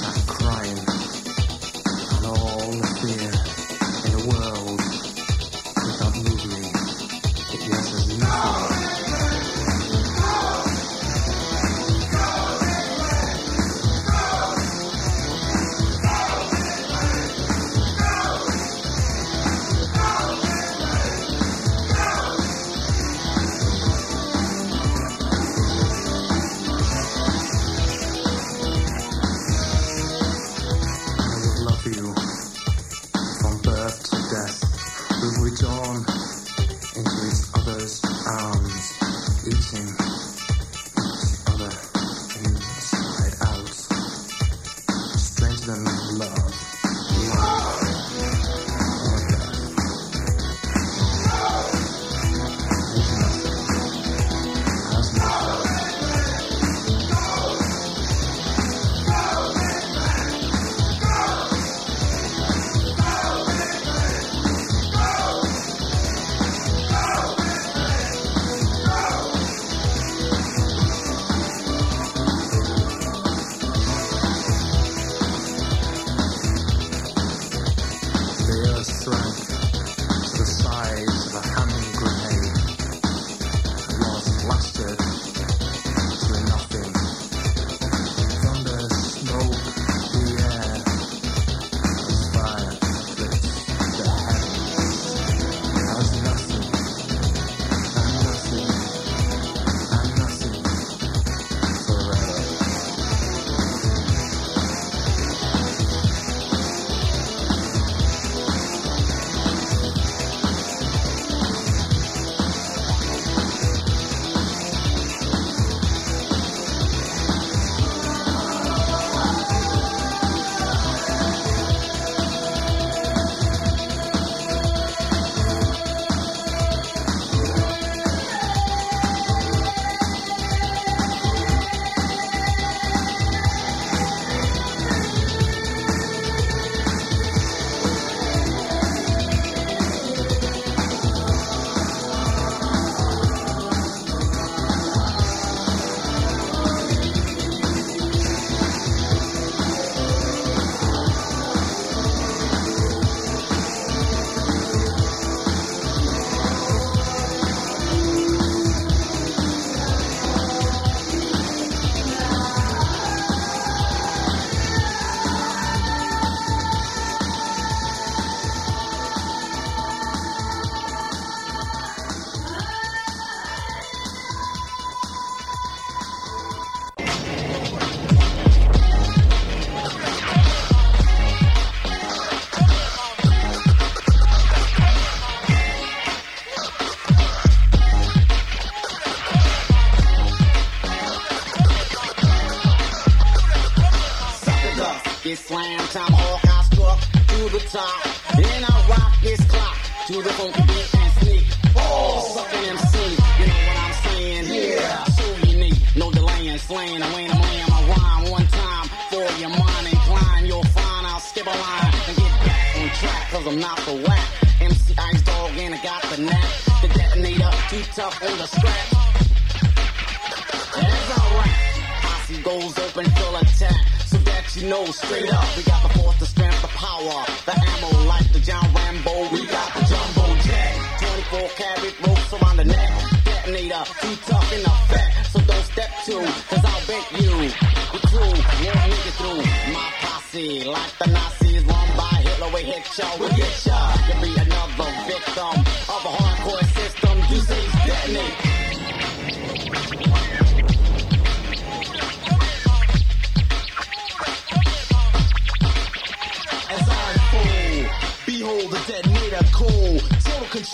長く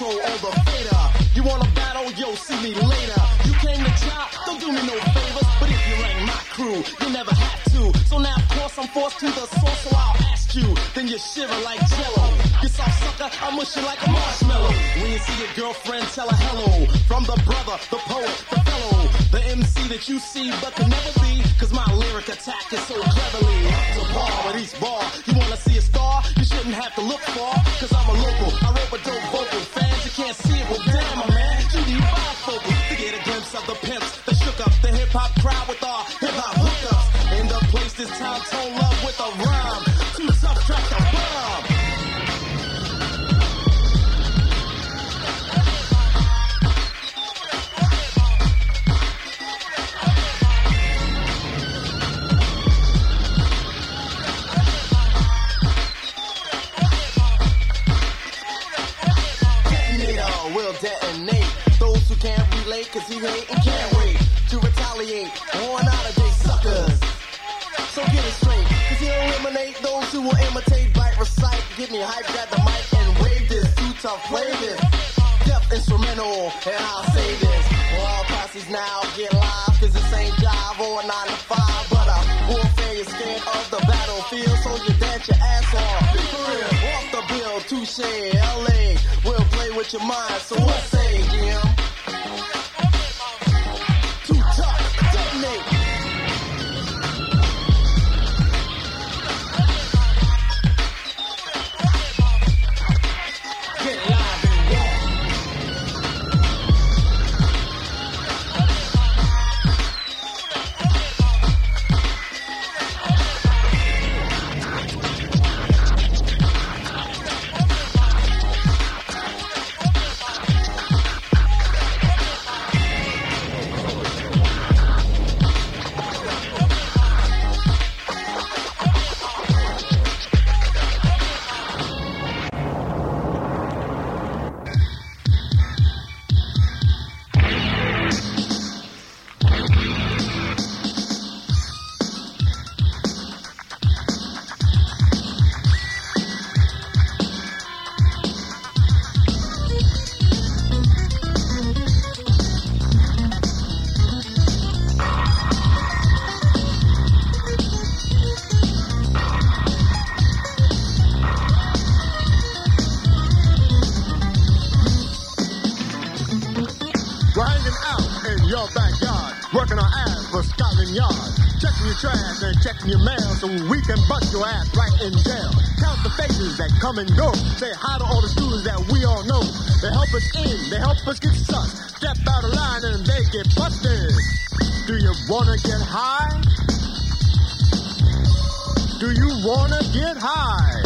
Control over fader. You wanna battle? Yo, see me later. You came to chop, don't do me no favors. But if you rang my crew, you never had to. So now, of course, I'm forced to the source, so I'll ask you. Then you shiver like jello. You soft sucker, I mush you like a marshmallow. When you see your girlfriend, tell her hello. From the brother, the poet, the fellow. The MC that you see but can never be. Cause my lyric attack is so cleverly to par with each bar. You wanna see a star? You shouldn't have to look far. tough this Deaf instrumental, and I'll say this. All passes now get live, cause this ain't jive or 9 to 5. But a warfare is scared of the battlefield, so you dance your ass off. For real, off the bill, touche, LA. We'll play with your mind, so what say, GM? checking your trash and checking your mail so we can bust your ass right in jail. Count the faces that come and go. Say hi to all the students that we all know. They help us in, they help us get stuck. Step out of line and they get busted. Do you wanna get high? Do you wanna get high?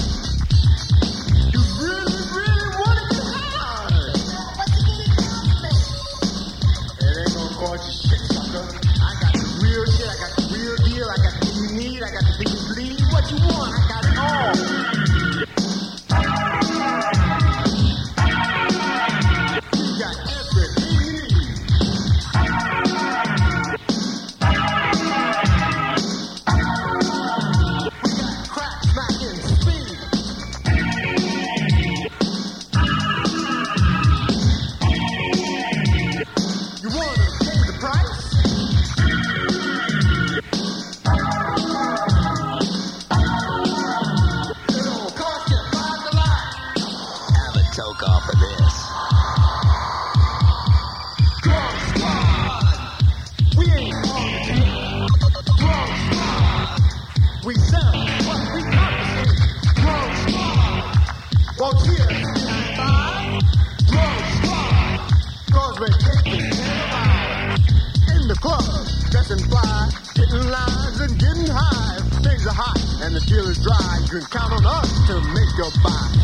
You really, really wanna get high? It ain't you you want, I got it all. to make a buy.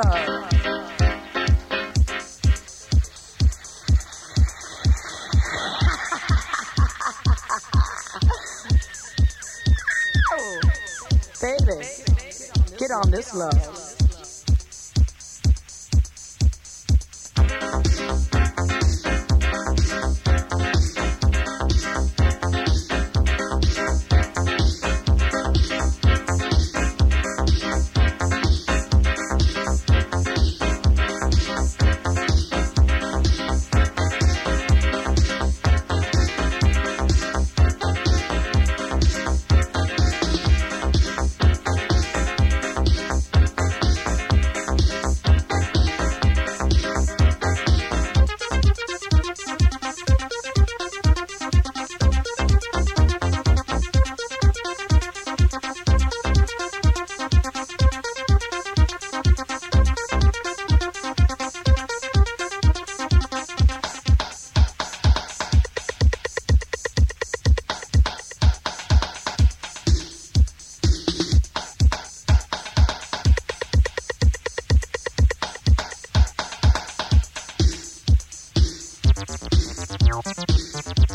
club. baby, get on this love. Peace.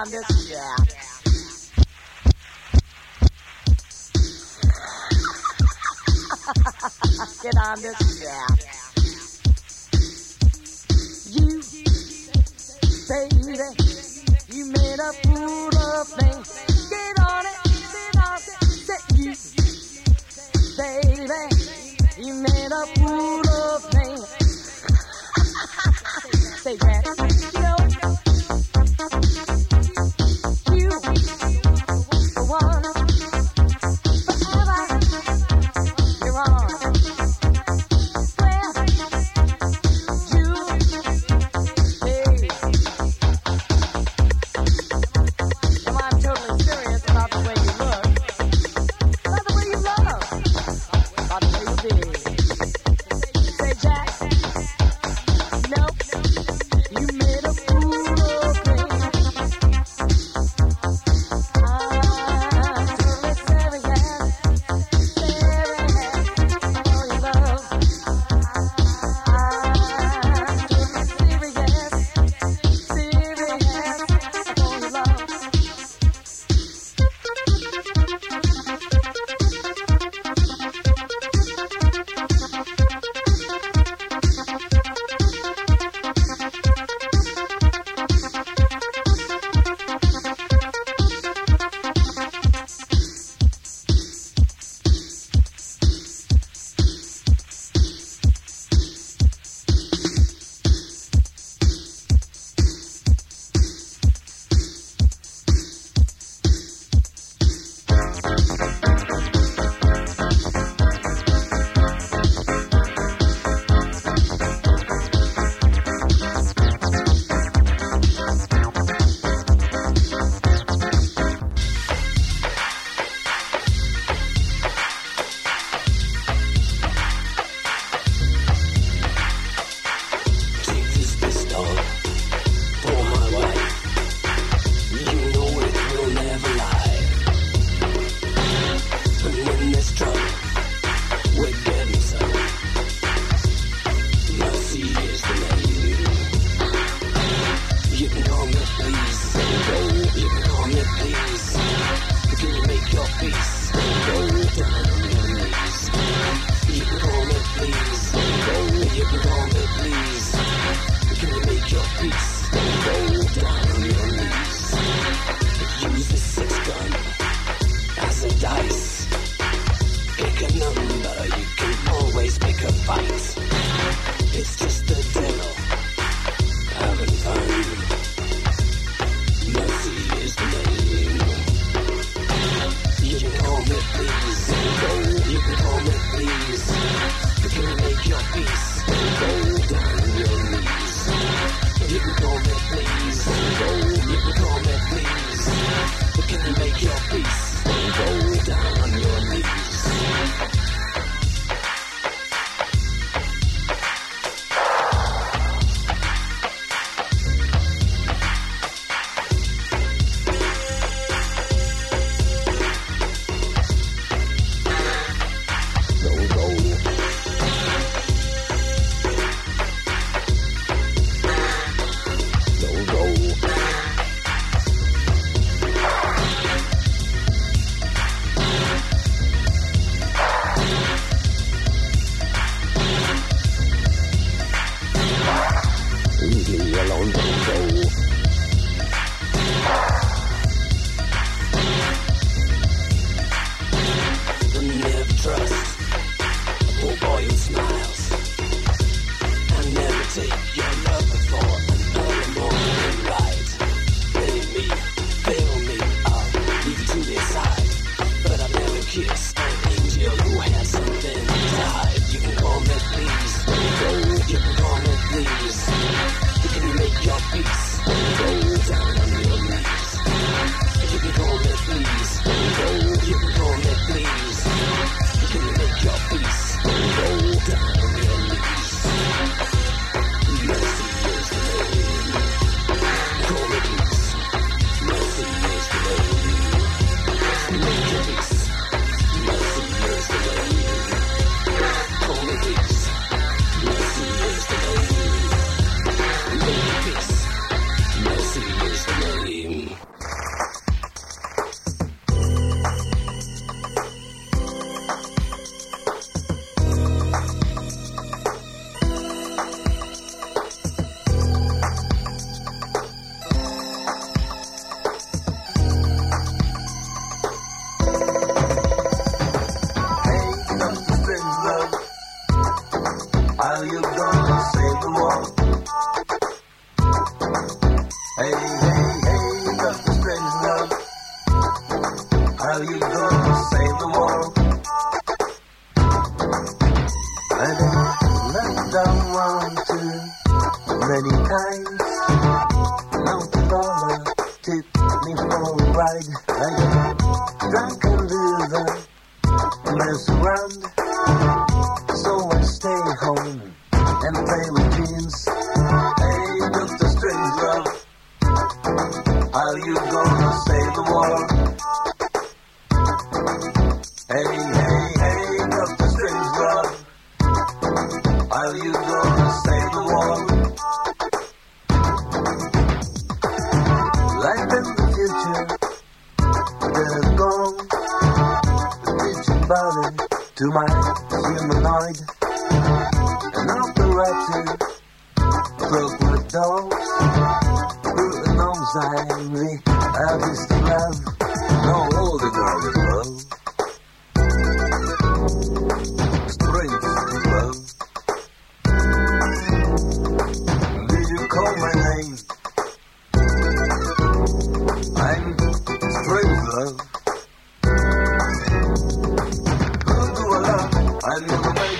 on this. Yeah. Get on this. Yeah. You, baby, you made a fool of me.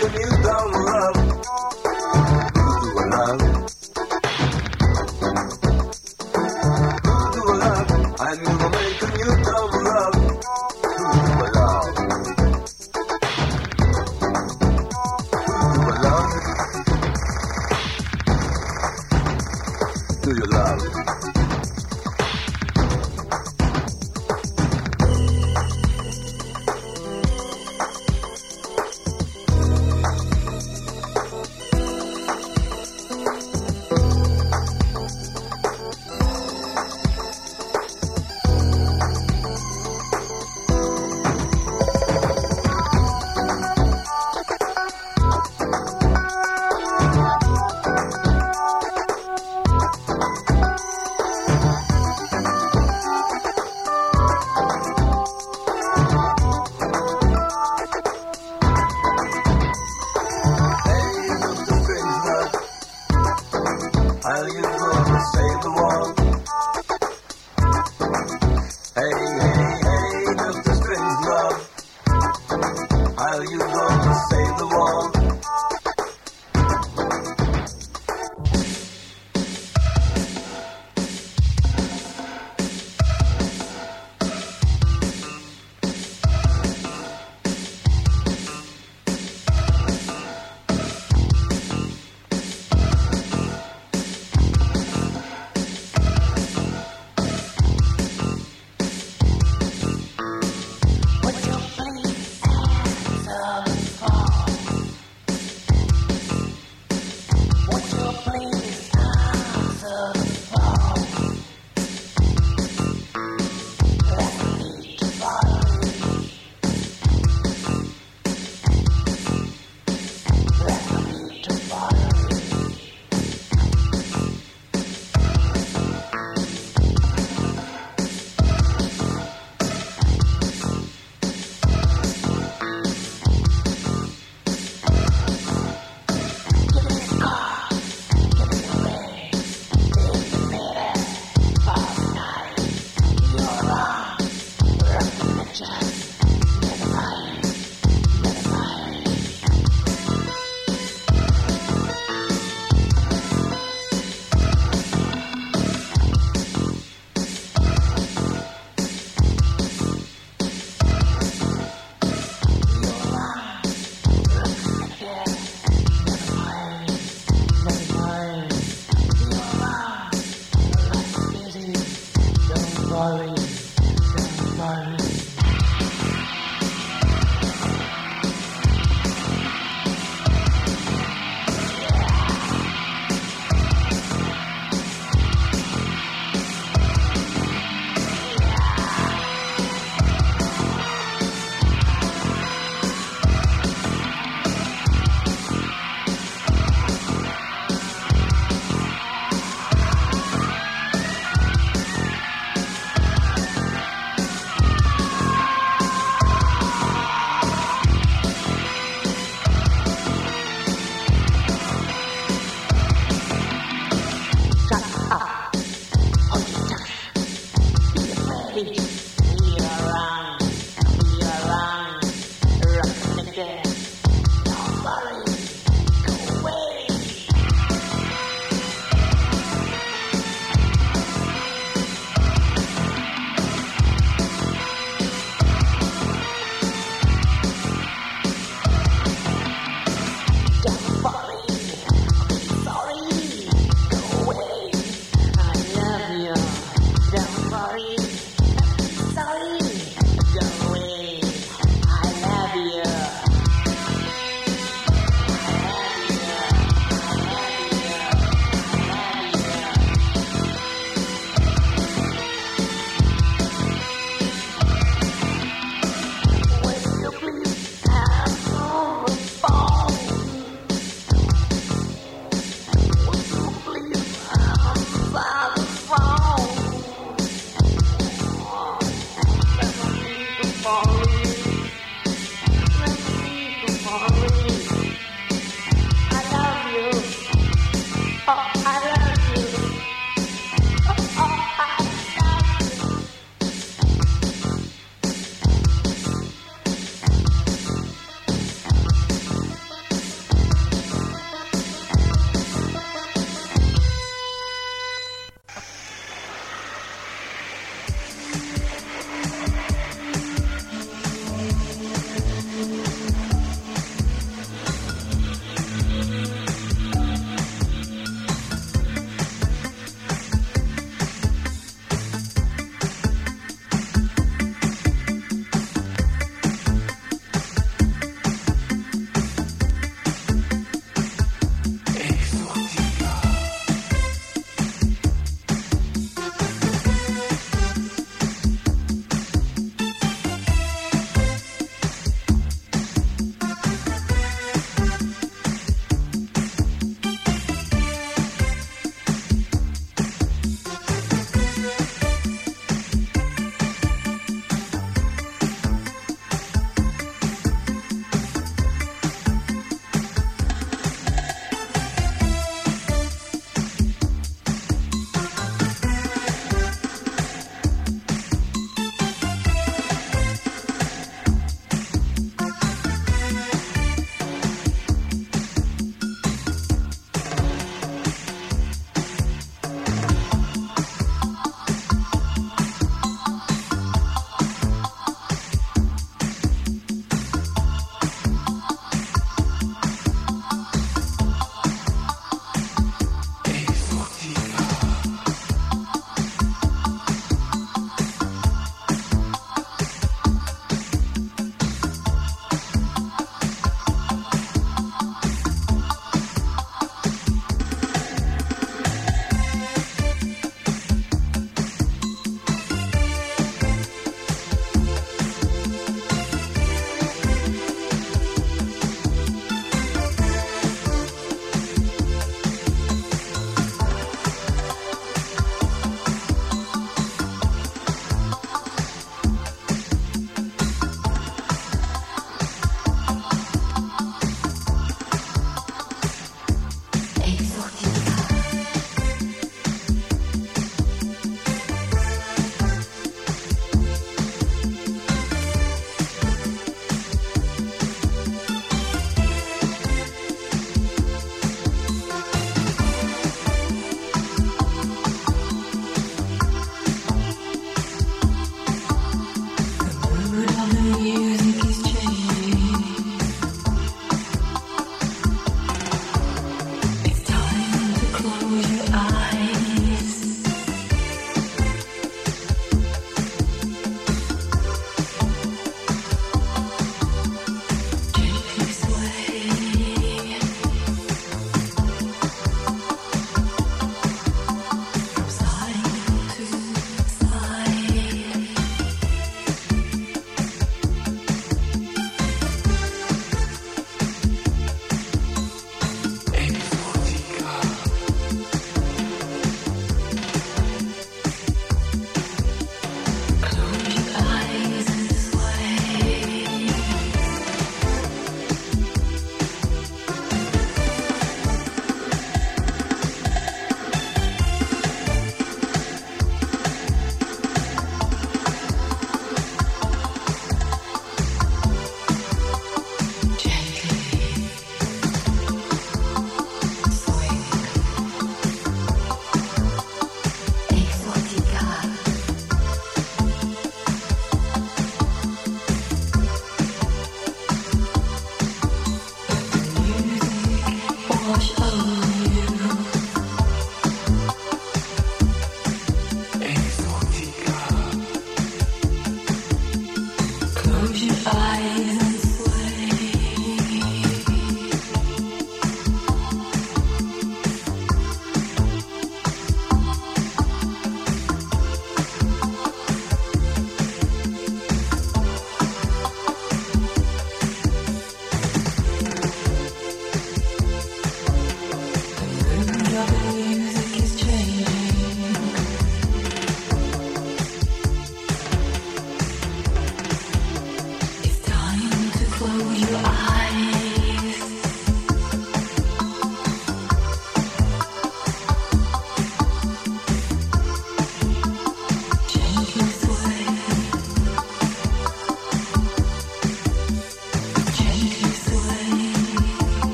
Gonna make